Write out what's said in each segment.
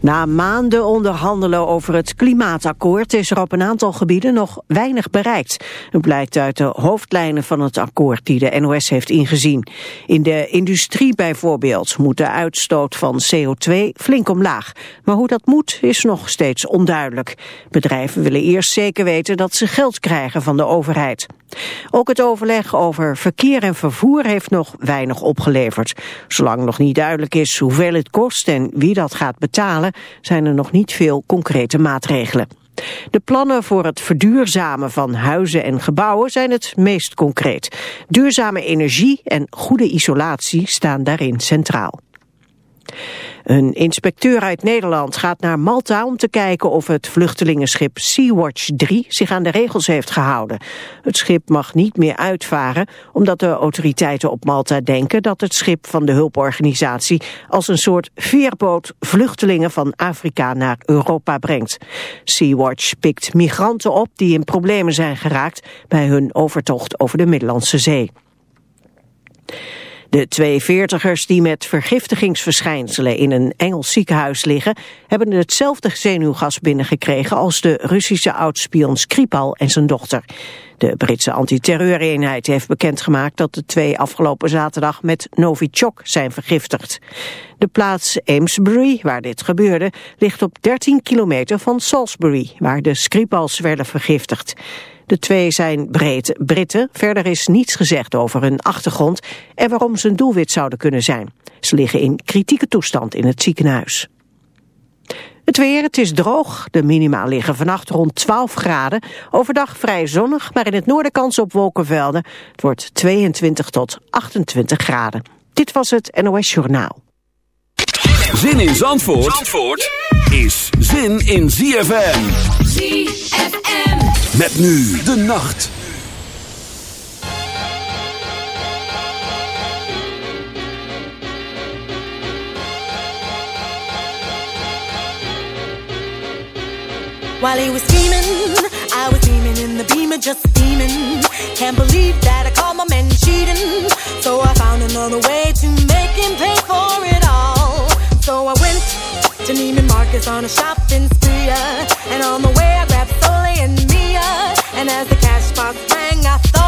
Na maanden onderhandelen over het klimaatakkoord is er op een aantal gebieden nog weinig bereikt. Het blijkt uit de hoofdlijnen van het akkoord die de NOS heeft ingezien. In de industrie bijvoorbeeld moet de uitstoot van CO2 flink omlaag. Maar hoe dat moet is nog steeds onduidelijk. Bedrijven willen eerst zeker weten dat ze geld krijgen van de overheid. Ook het overleg over verkeer en vervoer heeft nog weinig opgeleverd. Zolang nog niet duidelijk is hoeveel het kost en wie dat gaat betalen, zijn er nog niet veel concrete maatregelen. De plannen voor het verduurzamen van huizen en gebouwen zijn het meest concreet. Duurzame energie en goede isolatie staan daarin centraal. Een inspecteur uit Nederland gaat naar Malta om te kijken of het vluchtelingenschip Sea-Watch 3 zich aan de regels heeft gehouden. Het schip mag niet meer uitvaren omdat de autoriteiten op Malta denken dat het schip van de hulporganisatie als een soort veerboot vluchtelingen van Afrika naar Europa brengt. Sea-Watch pikt migranten op die in problemen zijn geraakt bij hun overtocht over de Middellandse Zee. De twee veertigers die met vergiftigingsverschijnselen in een Engels ziekenhuis liggen, hebben hetzelfde zenuwgas binnengekregen als de Russische oudspion Skripal en zijn dochter. De Britse antiterreureenheid heeft bekendgemaakt dat de twee afgelopen zaterdag met Novichok zijn vergiftigd. De plaats Amesbury, waar dit gebeurde, ligt op 13 kilometer van Salisbury, waar de Skripals werden vergiftigd. De twee zijn Britten. Verder is niets gezegd over hun achtergrond en waarom ze een doelwit zouden kunnen zijn. Ze liggen in kritieke toestand in het ziekenhuis. Het weer, het is droog. De minima liggen vannacht rond 12 graden. Overdag vrij zonnig, maar in het noorden kans op wolkenvelden. Het wordt 22 tot 28 graden. Dit was het NOS Journaal. Zin in Zandvoort, Zandvoort is zin in ZFM. ZFM. Met nu de nacht. While he was scheming, I was beaming in the beamer, just steaming. Can't believe that I caught my man cheating. So I found another way to make him pay for it all. So I went to Neiman Marcus on a shopping spree. Uh, and on the way I grabbed and as the cash box rang, I thought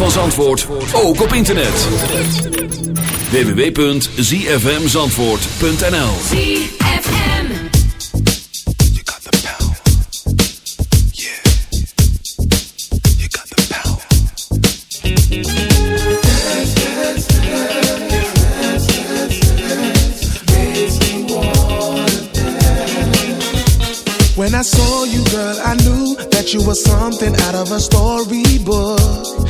van Zandvoort, ook op internet. www.zfmzandvoort.nl ZFM. You got the power. Yeah. You got the power. When I saw you, girl, I knew that you were something out of a storybook.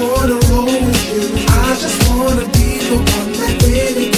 Wanna roll with you. I just wanna be the one that really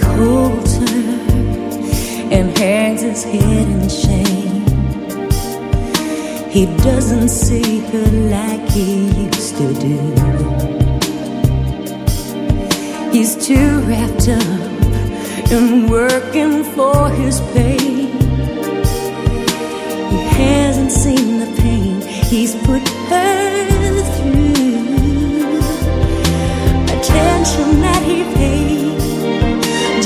holds her and hangs his head in shame. He doesn't see her like he used to do. He's too wrapped up in working for his pay. He hasn't seen the pain he's put her through. Attention that he pays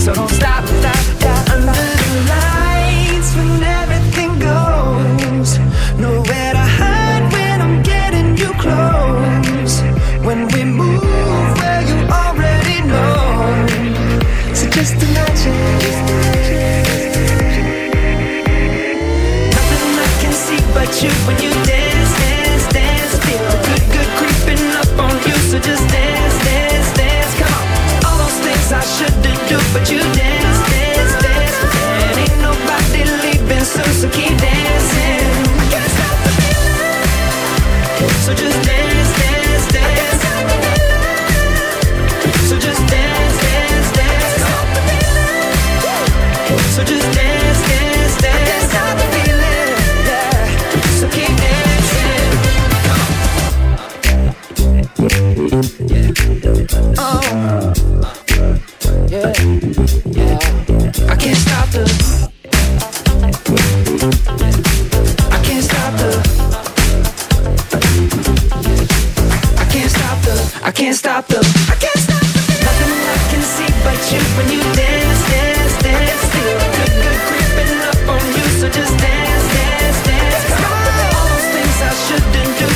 so don't stop now. But you dance,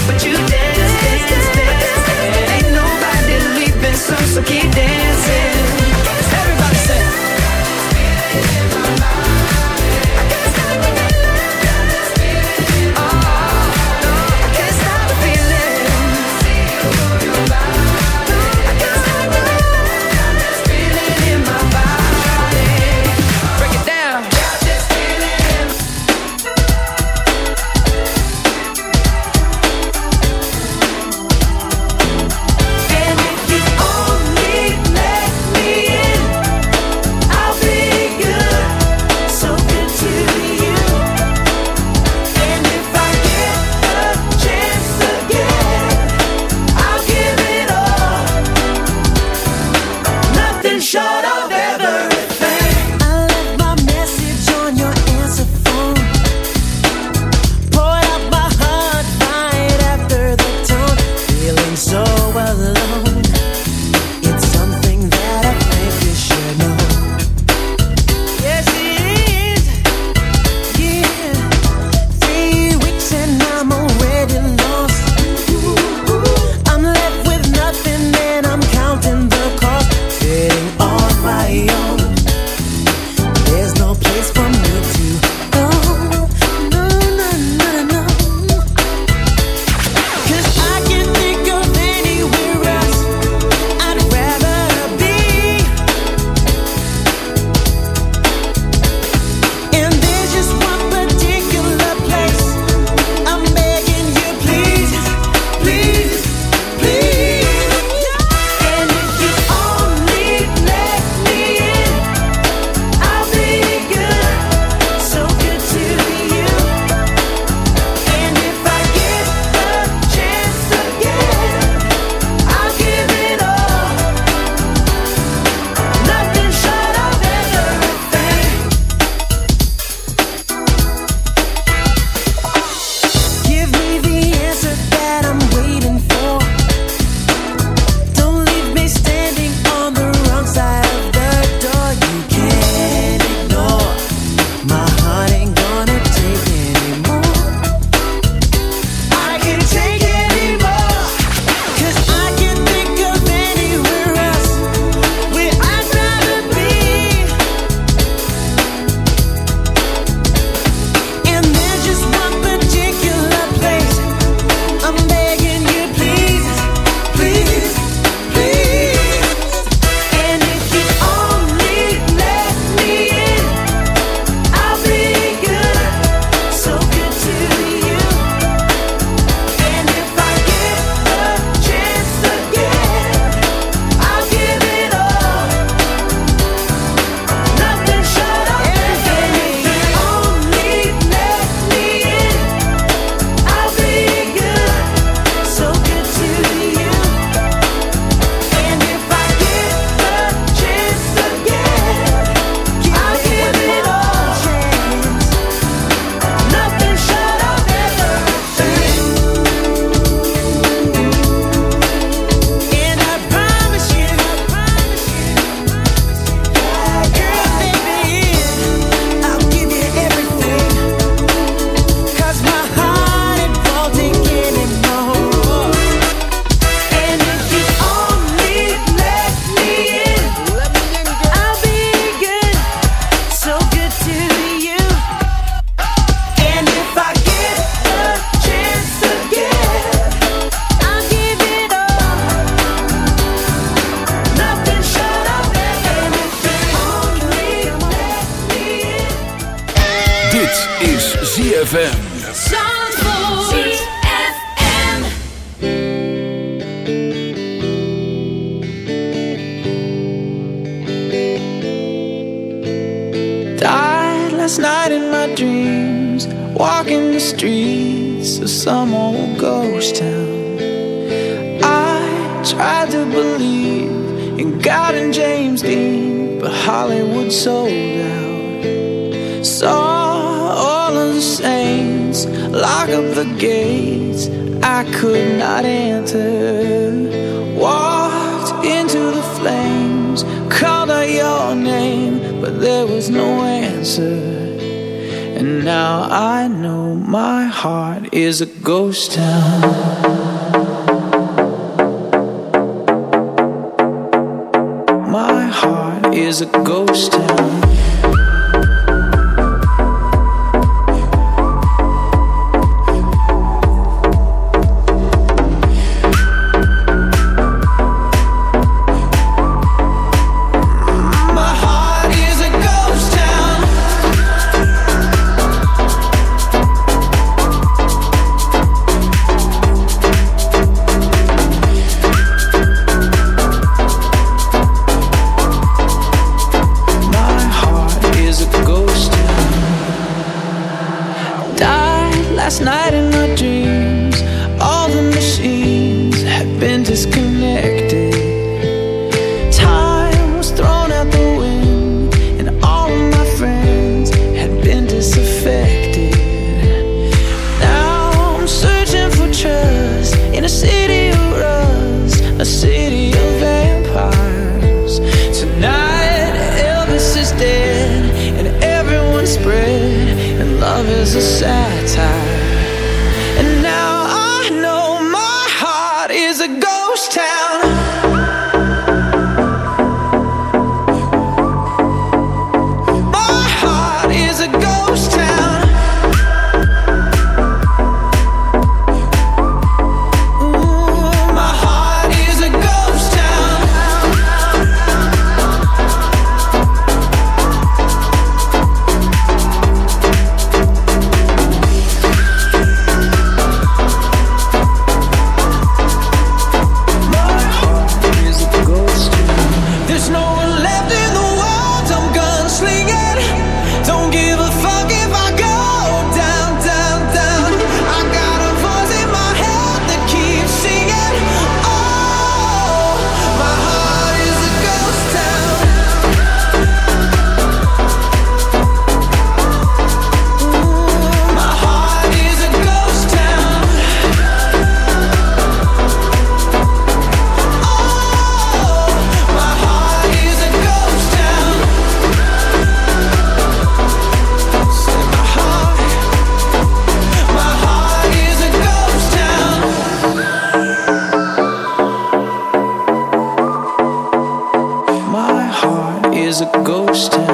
but you dance, is a ghost town. A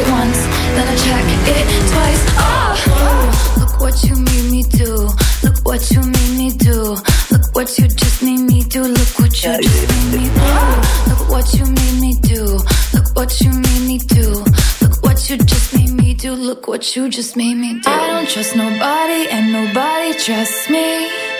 it once, then I check it twice. Oh, look what you made me do. Look what you made me do. Look what you just made me do. Look what you just made me do. Ah! Look what you made me do. Look what you made me do. Look what you just made me do. Look what you just made me do. I don't trust nobody and nobody trusts me.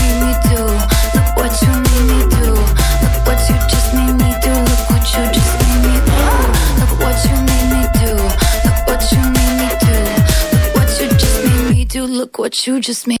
you just made.